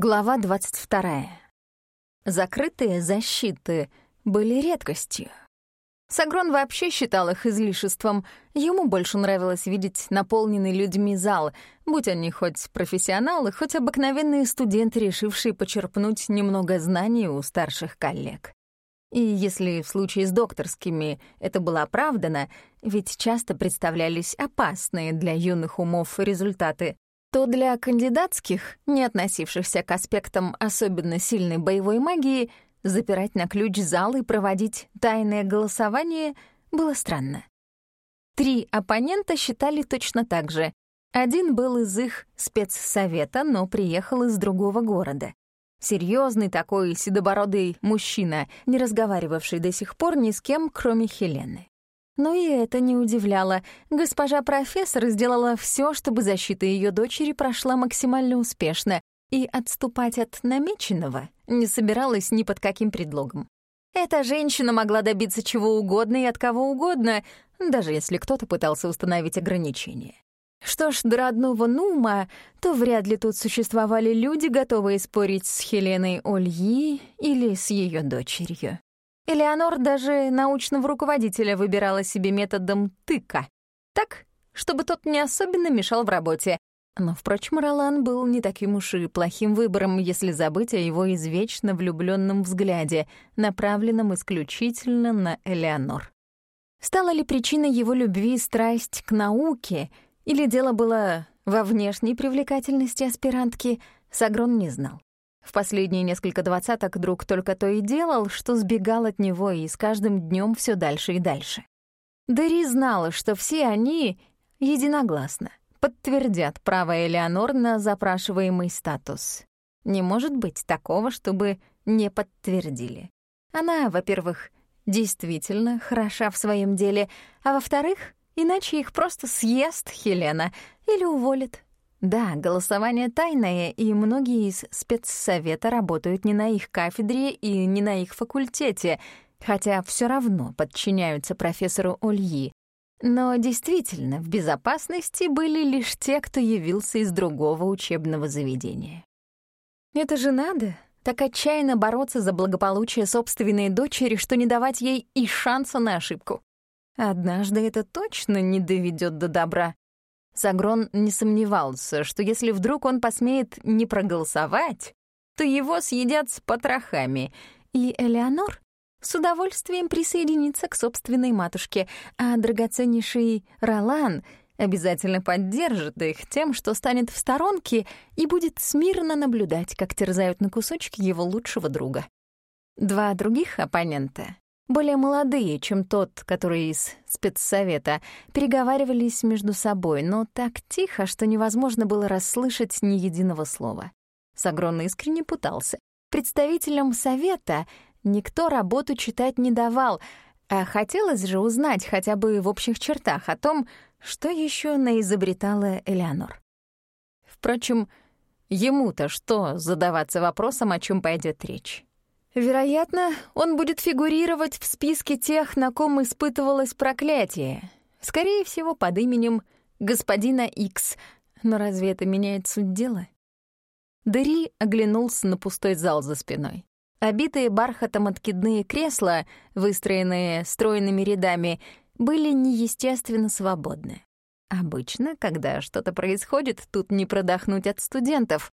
Глава 22. Закрытые защиты были редкостью. Сагрон вообще считал их излишеством. Ему больше нравилось видеть наполненный людьми зал, будь они хоть профессионалы, хоть обыкновенные студенты, решившие почерпнуть немного знаний у старших коллег. И если в случае с докторскими это было оправдано, ведь часто представлялись опасные для юных умов результаты, то для кандидатских, не относившихся к аспектам особенно сильной боевой магии, запирать на ключ зал и проводить тайное голосование было странно. Три оппонента считали точно так же. Один был из их спецсовета, но приехал из другого города. Серьезный такой седобородый мужчина, не разговаривавший до сих пор ни с кем, кроме Хелены. Но и это не удивляло. Госпожа профессор сделала все, чтобы защита ее дочери прошла максимально успешно, и отступать от намеченного не собиралась ни под каким предлогом. Эта женщина могла добиться чего угодно и от кого угодно, даже если кто-то пытался установить ограничения. Что ж, до родного Нума, то вряд ли тут существовали люди, готовые спорить с Хеленой Ольи или с ее дочерью. Элеонор даже научного руководителя выбирала себе методом тыка. Так, чтобы тот не особенно мешал в работе. Но, впрочем, Ролан был не таким уж и плохим выбором, если забыть о его извечно влюбленном взгляде, направленном исключительно на Элеонор. Стала ли причиной его любви страсть к науке, или дело было во внешней привлекательности аспирантки, Сагрон не знал. В последние несколько двадцаток друг только то и делал, что сбегал от него и с каждым днем все дальше и дальше. Дери знала, что все они единогласно подтвердят право Элеонор на запрашиваемый статус. Не может быть такого, чтобы не подтвердили. Она, во-первых, действительно хороша в своем деле, а во-вторых, иначе их просто съест Хелена или уволит. Да, голосование тайное, и многие из спецсовета работают не на их кафедре и не на их факультете, хотя все равно подчиняются профессору Ольи. Но действительно, в безопасности были лишь те, кто явился из другого учебного заведения. Это же надо, так отчаянно бороться за благополучие собственной дочери, что не давать ей и шанса на ошибку. Однажды это точно не доведет до добра. Сагрон не сомневался, что если вдруг он посмеет не проголосовать, то его съедят с потрохами, и Элеонор с удовольствием присоединится к собственной матушке, а драгоценнейший Ролан обязательно поддержит их тем, что станет в сторонке и будет смирно наблюдать, как терзают на кусочки его лучшего друга. Два других оппонента более молодые, чем тот, который из спецсовета, переговаривались между собой, но так тихо, что невозможно было расслышать ни единого слова. Сагрон искренне пытался. Представителям совета никто работу читать не давал, а хотелось же узнать хотя бы в общих чертах о том, что еще наизобретала Элеонор. Впрочем, ему-то что задаваться вопросом, о чем пойдет речь? Вероятно, он будет фигурировать в списке тех, на ком испытывалось проклятие. Скорее всего, под именем господина Икс. Но разве это меняет суть дела? Дери оглянулся на пустой зал за спиной. Обитые бархатом откидные кресла, выстроенные стройными рядами, были неестественно свободны. Обычно, когда что-то происходит, тут не продохнуть от студентов.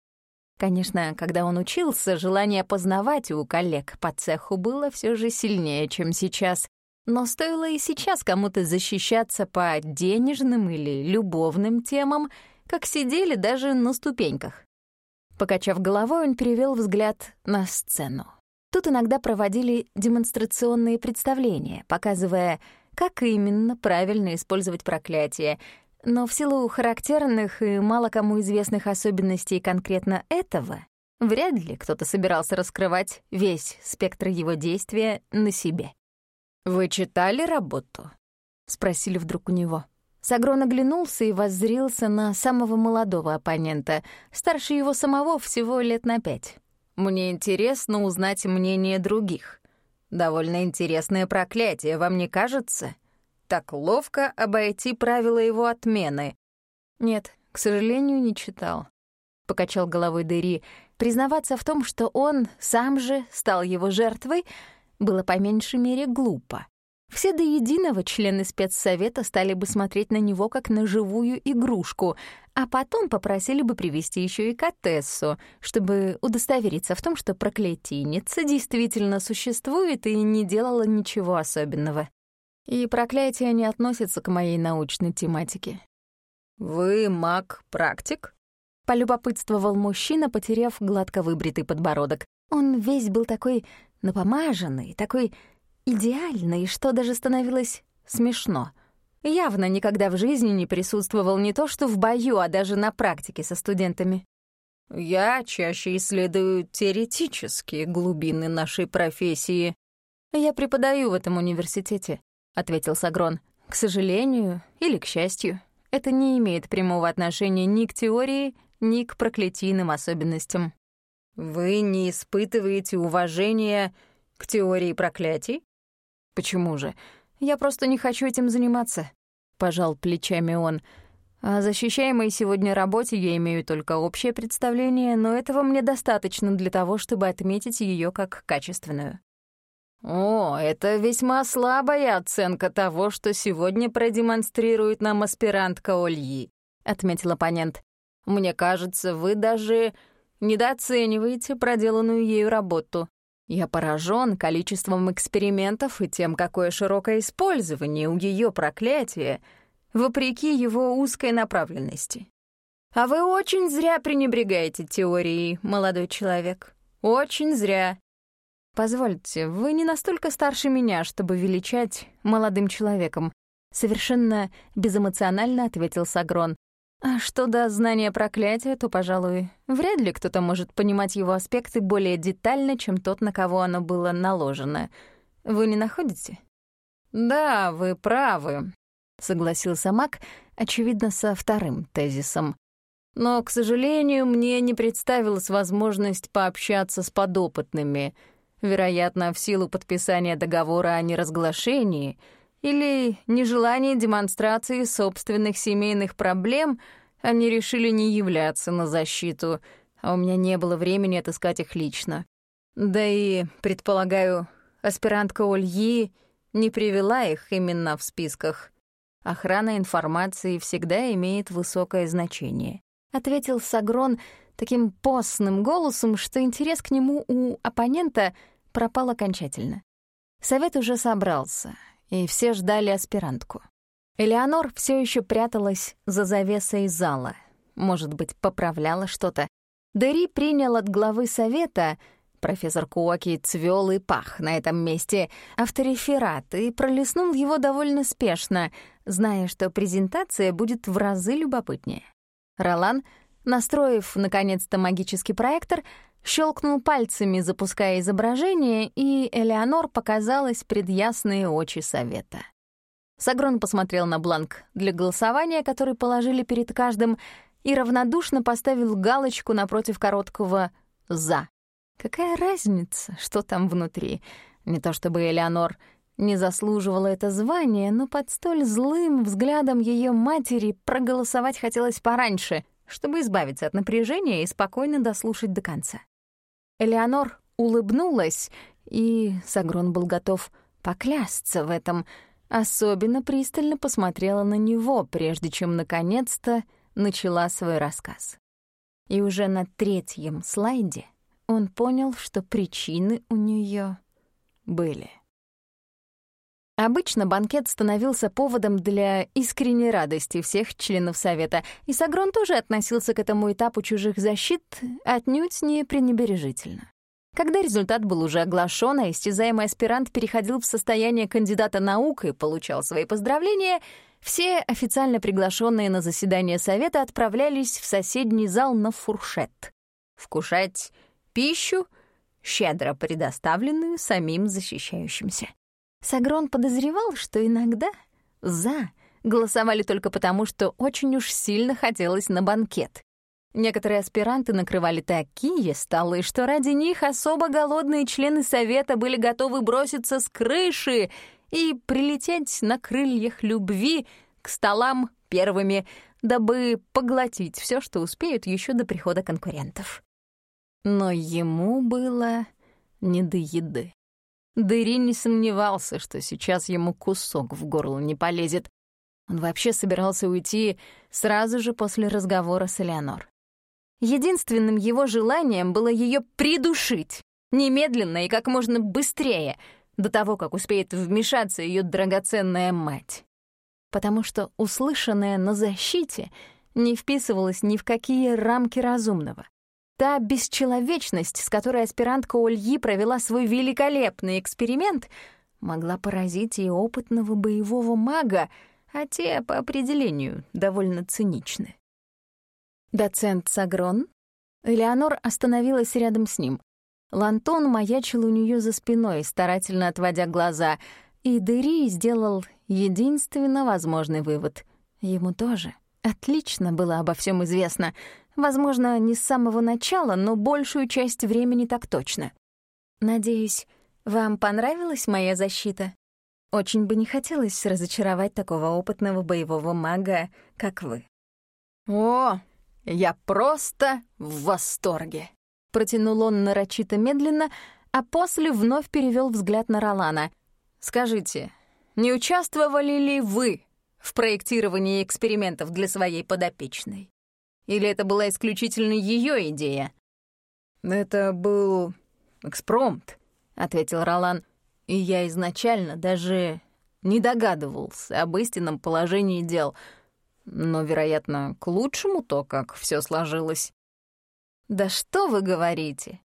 Конечно, когда он учился, желание познавать у коллег по цеху было все же сильнее, чем сейчас. Но стоило и сейчас кому-то защищаться по денежным или любовным темам, как сидели даже на ступеньках. Покачав головой, он перевел взгляд на сцену. Тут иногда проводили демонстрационные представления, показывая, как именно правильно использовать проклятие, но в силу характерных и мало кому известных особенностей конкретно этого, вряд ли кто-то собирался раскрывать весь спектр его действия на себе. «Вы читали работу?» — спросили вдруг у него. Сагрон оглянулся и воззрился на самого молодого оппонента, старше его самого всего лет на пять. «Мне интересно узнать мнение других. Довольно интересное проклятие, вам не кажется?» Так ловко обойти правила его отмены? Нет, к сожалению, не читал. покачал головой Дери. Признаваться в том, что он сам же стал его жертвой, было по меньшей мере глупо. Все до единого члены спецсовета стали бы смотреть на него как на живую игрушку, а потом попросили бы привести еще и Катессу, чтобы удостовериться в том, что проклятийница действительно существует и не делала ничего особенного. И проклятие не относится к моей научной тематике. «Вы маг-практик?» — полюбопытствовал мужчина, потеряв гладко выбритый подбородок. Он весь был такой напомаженный, такой идеальный, что даже становилось смешно. Явно никогда в жизни не присутствовал не то что в бою, а даже на практике со студентами. «Я чаще исследую теоретические глубины нашей профессии». «Я преподаю в этом университете», — ответил Сагрон. «К сожалению или к счастью, это не имеет прямого отношения ни к теории, ни к проклятийным особенностям». «Вы не испытываете уважения к теории проклятий?» «Почему же? Я просто не хочу этим заниматься», — пожал плечами он. «О защищаемой сегодня работе я имею только общее представление, но этого мне достаточно для того, чтобы отметить ее как качественную». «О, это весьма слабая оценка того, что сегодня продемонстрирует нам аспирантка Ольи», — отметил оппонент. «Мне кажется, вы даже недооцениваете проделанную ею работу. Я поражен количеством экспериментов и тем, какое широкое использование у ее проклятия, вопреки его узкой направленности. А вы очень зря пренебрегаете теорией, молодой человек. Очень зря. Позвольте, вы не настолько старше меня, чтобы величать молодым человеком. Совершенно безэмоционально ответил Сагрон. А что до знания проклятия, то, пожалуй, вряд ли кто-то может понимать его аспекты более детально, чем тот, на кого оно было наложено. Вы не находите? Да, вы правы, согласился Мак, очевидно, со вторым тезисом. Но, к сожалению, мне не представилась возможность пообщаться с подопытными, вероятно, в силу подписания договора о неразглашении — или нежелание демонстрации собственных семейных проблем, они решили не являться на защиту, а у меня не было времени отыскать их лично. Да и, предполагаю, аспирантка Ольи не привела их именно в списках. Охрана информации всегда имеет высокое значение. Ответил Сагрон таким постным голосом, что интерес к нему у оппонента пропал окончательно. Совет уже собрался — и все ждали аспирантку. Элеонор все еще пряталась за завесой зала. Может быть, поправляла что-то. Дери принял от главы совета, профессор Куоки цвел и пах на этом месте, автореферат и пролистнул его довольно спешно, зная, что презентация будет в разы любопытнее. Ролан, настроив, наконец-то, магический проектор, щелкнул пальцами, запуская изображение, и Элеонор показалась пред ясные очи совета. Сагрон посмотрел на бланк для голосования, который положили перед каждым, и равнодушно поставил галочку напротив короткого «за». Какая разница, что там внутри? Не то чтобы Элеонор не заслуживала это звание, но под столь злым взглядом ее матери проголосовать хотелось пораньше, чтобы избавиться от напряжения и спокойно дослушать до конца. Элеонор улыбнулась, и Сагрон был готов поклясться в этом, особенно пристально посмотрела на него, прежде чем наконец-то начала свой рассказ. И уже на третьем слайде он понял, что причины у нее были. Обычно банкет становился поводом для искренней радости всех членов Совета, и Сагрон тоже относился к этому этапу чужих защит отнюдь не пренебрежительно. Когда результат был уже оглашен, а истязаемый аспирант переходил в состояние кандидата наук и получал свои поздравления, все официально приглашенные на заседание Совета отправлялись в соседний зал на фуршет. Вкушать пищу, щедро предоставленную самим защищающимся. Сагрон подозревал, что иногда «за» голосовали только потому, что очень уж сильно хотелось на банкет. Некоторые аспиранты накрывали такие столы, что ради них особо голодные члены совета были готовы броситься с крыши и прилететь на крыльях любви к столам первыми, дабы поглотить все, что успеют еще до прихода конкурентов. Но ему было не до еды. Дыри не сомневался, что сейчас ему кусок в горло не полезет. Он вообще собирался уйти сразу же после разговора с Элеонор. Единственным его желанием было ее придушить, немедленно и как можно быстрее, до того, как успеет вмешаться ее драгоценная мать. Потому что услышанное на защите не вписывалось ни в какие рамки разумного. Та бесчеловечность, с которой аспирантка Ольи провела свой великолепный эксперимент, могла поразить и опытного боевого мага, а те, по определению, довольно циничны. Доцент Сагрон? Элеонор остановилась рядом с ним. Лантон маячил у нее за спиной, старательно отводя глаза, и Дери сделал единственно возможный вывод. Ему тоже отлично было обо всем известно — Возможно, не с самого начала, но большую часть времени так точно. Надеюсь, вам понравилась моя защита? Очень бы не хотелось разочаровать такого опытного боевого мага, как вы. О, я просто в восторге. Протянул он нарочито медленно, а после вновь перевел взгляд на Ролана. Скажите, не участвовали ли вы в проектировании экспериментов для своей подопечной? Или это была исключительно ее идея? «Это был экспромт», — ответил Ролан. «И я изначально даже не догадывался об истинном положении дел, но, вероятно, к лучшему то, как все сложилось». «Да что вы говорите?»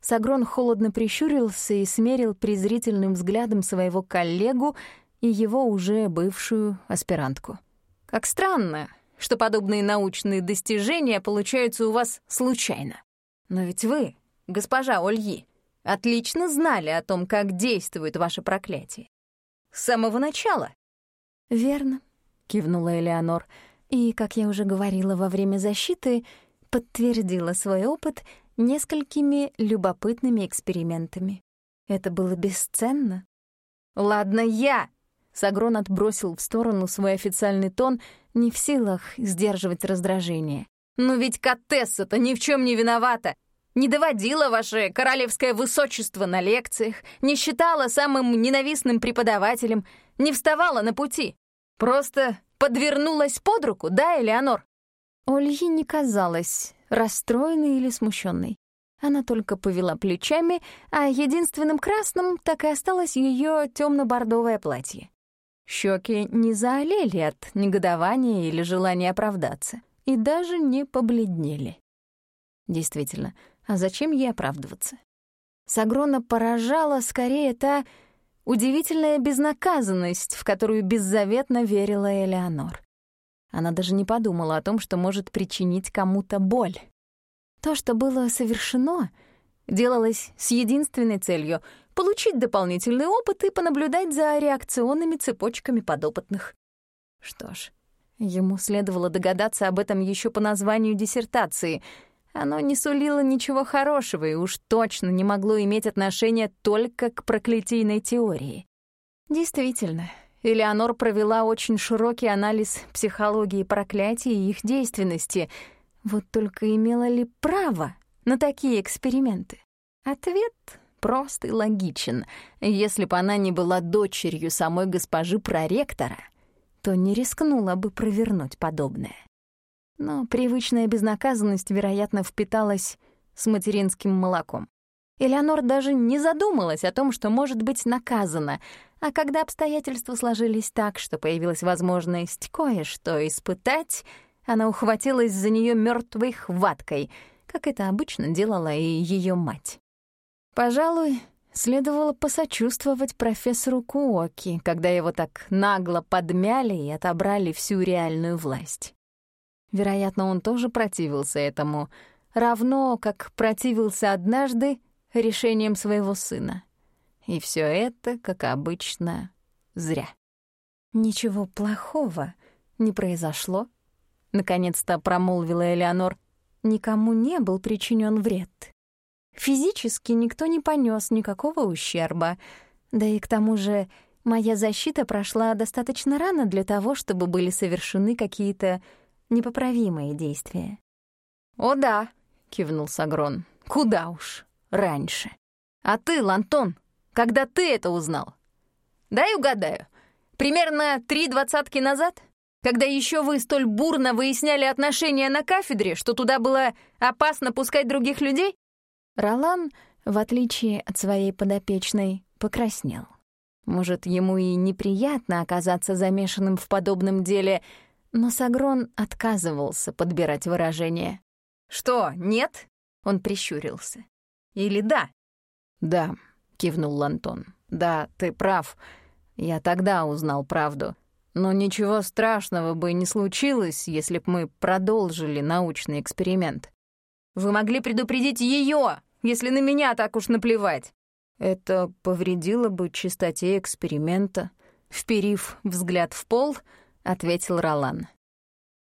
Сагрон холодно прищурился и смерил презрительным взглядом своего коллегу и его уже бывшую аспирантку. «Как странно, что подобные научные достижения получаются у вас случайно. Но ведь вы, госпожа Ольи, отлично знали о том, как действует ваше проклятие. С самого начала. «Верно», — кивнула Элеонор, и, как я уже говорила во время защиты, подтвердила свой опыт несколькими любопытными экспериментами. Это было бесценно. «Ладно, я!» Сагрон отбросил в сторону свой официальный тон не в силах сдерживать раздражение. «Ну ведь Катесса-то ни в чем не виновата. Не доводила ваше королевское высочество на лекциях, не считала самым ненавистным преподавателем, не вставала на пути. Просто подвернулась под руку, да, Элеонор?» Ольги не казалась расстроенной или смущенной. Она только повела плечами, а единственным красным так и осталось ее темно-бордовое платье. Щеки не заолели от негодования или желания оправдаться, и даже не побледнели. Действительно, а зачем ей оправдываться? Сагрона поражала скорее та удивительная безнаказанность, в которую беззаветно верила Элеонор. Она даже не подумала о том, что может причинить кому-то боль. То, что было совершено, делалось с единственной целью получить дополнительный опыт и понаблюдать за реакционными цепочками подопытных. Что ж, ему следовало догадаться об этом еще по названию диссертации. Оно не сулило ничего хорошего и уж точно не могло иметь отношения только к проклятийной теории. Действительно, Элеонор провела очень широкий анализ психологии проклятий и их действенности. Вот только имела ли право на такие эксперименты? Ответ прост и логичен. Если бы она не была дочерью самой госпожи проректора, то не рискнула бы провернуть подобное. Но привычная безнаказанность, вероятно, впиталась с материнским молоком. Элеонор даже не задумалась о том, что может быть наказана, а когда обстоятельства сложились так, что появилась возможность кое-что испытать, она ухватилась за нее мертвой хваткой, как это обычно делала и ее мать. Пожалуй, следовало посочувствовать профессору Куоки, когда его так нагло подмяли и отобрали всю реальную власть. Вероятно, он тоже противился этому, равно как противился однажды решением своего сына. И все это, как обычно, зря. «Ничего плохого не произошло», — наконец-то промолвила Элеонор. «Никому не был причинен вред. Физически никто не понес никакого ущерба. Да и к тому же моя защита прошла достаточно рано для того, чтобы были совершены какие-то непоправимое действие. «О да», — кивнул Сагрон, — «куда уж раньше. А ты, Лантон, когда ты это узнал? Дай угадаю, примерно три двадцатки назад?» когда еще вы столь бурно выясняли отношения на кафедре, что туда было опасно пускать других людей?» Ролан, в отличие от своей подопечной, покраснел. Может, ему и неприятно оказаться замешанным в подобном деле, но Сагрон отказывался подбирать выражение. «Что, нет?» — он прищурился. «Или да?» «Да», — кивнул Лантон. «Да, ты прав. Я тогда узнал правду. Но ничего страшного бы не случилось, если б мы продолжили научный эксперимент. Вы могли предупредить ее, если на меня так уж наплевать. Это повредило бы чистоте эксперимента. Вперив взгляд в пол, ответил Ролан.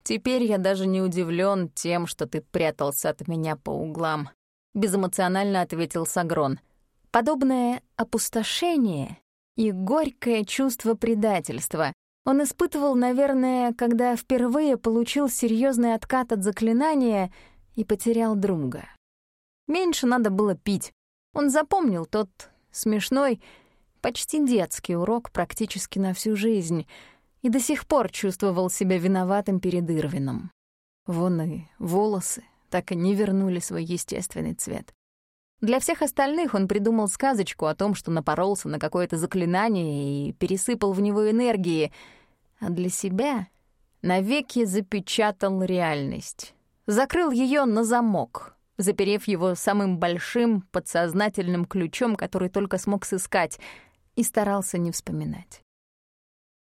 Теперь я даже не удивлен тем, что ты прятался от меня по углам. Безэмоционально ответил Сагрон. Подобное опустошение и горькое чувство предательства он испытывал, наверное, когда впервые получил серьезный откат от заклинания и потерял друга. Меньше надо было пить. Он запомнил тот смешной, почти детский урок практически на всю жизнь и до сих пор чувствовал себя виноватым перед Ирвином. Вон и волосы так и не вернули свой естественный цвет. Для всех остальных он придумал сказочку о том, что напоролся на какое-то заклинание и пересыпал в него энергии — а для себя навеки запечатал реальность. Закрыл ее на замок, заперев его самым большим подсознательным ключом, который только смог сыскать, и старался не вспоминать.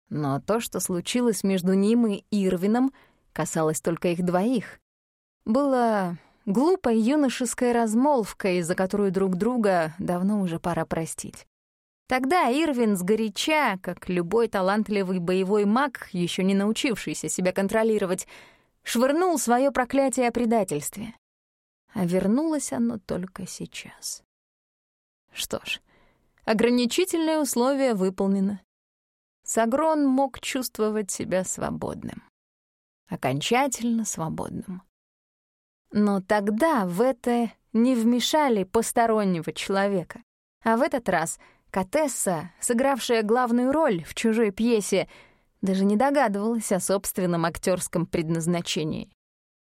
Но то, что случилось между ним и Ирвином, касалось только их двоих. Было глупой юношеской размолвкой, за которую друг друга давно уже пора простить. Тогда Ирвин сгоряча, как любой талантливый боевой маг, еще не научившийся себя контролировать, швырнул свое проклятие о предательстве. А вернулось оно только сейчас. Что ж, ограничительное условие выполнено. Сагрон мог чувствовать себя свободным. Окончательно свободным. Но тогда в это не вмешали постороннего человека. А в этот раз — Катесса, сыгравшая главную роль в чужой пьесе, даже не догадывалась о собственном актерском предназначении.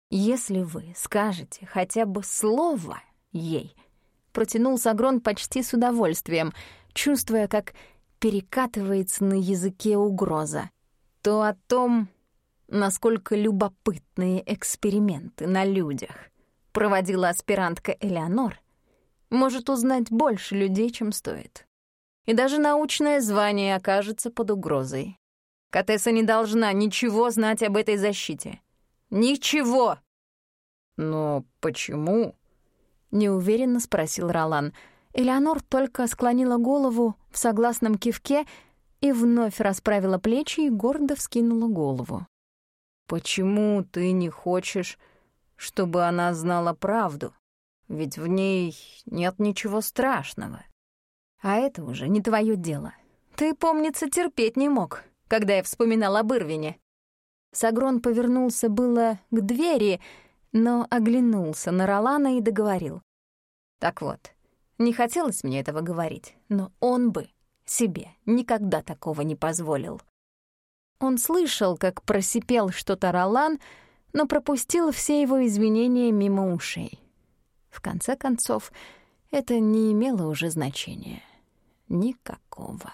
«Если вы скажете хотя бы слово ей», — протянул Сагрон почти с удовольствием, чувствуя, как перекатывается на языке угроза, то о том, насколько любопытные эксперименты на людях проводила аспирантка Элеонор, может узнать больше людей, чем стоит и даже научное звание окажется под угрозой. Катесса не должна ничего знать об этой защите. Ничего! «Но почему?» — неуверенно спросил Ролан. Элеонор только склонила голову в согласном кивке и вновь расправила плечи и гордо вскинула голову. «Почему ты не хочешь, чтобы она знала правду? Ведь в ней нет ничего страшного». А это уже не твое дело. Ты, помнится, терпеть не мог, когда я вспоминал об Ирвине. Сагрон повернулся было к двери, но оглянулся на Ролана и договорил. Так вот, не хотелось мне этого говорить, но он бы себе никогда такого не позволил. Он слышал, как просипел что-то Ролан, но пропустил все его извинения мимо ушей. В конце концов, это не имело уже значения никакого.